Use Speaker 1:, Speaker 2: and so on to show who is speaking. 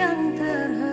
Speaker 1: yang terhormat